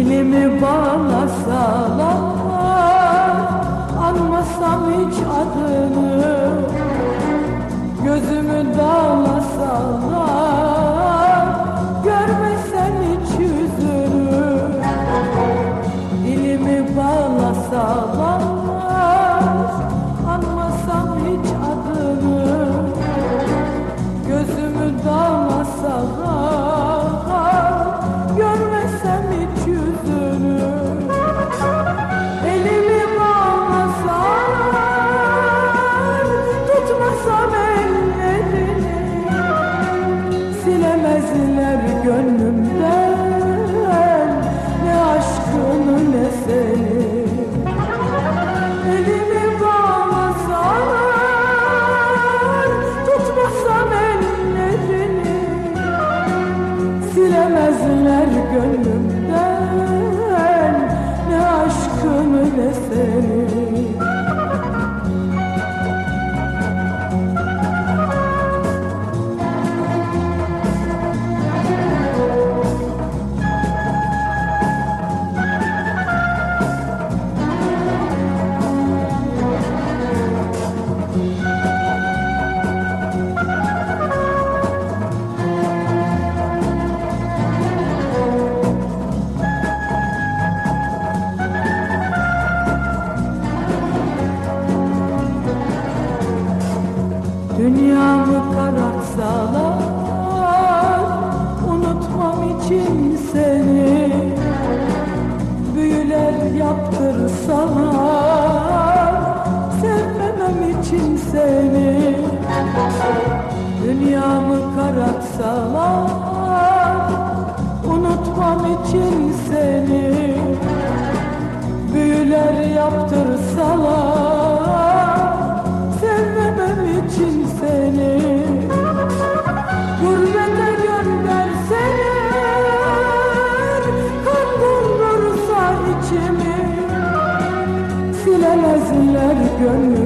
Dilimi bağlasalar Anmasam hiç adını Gözümü dağlasalar. gönlümden Ne aşkımı ne seni Dünyamı kararsalar gönlüm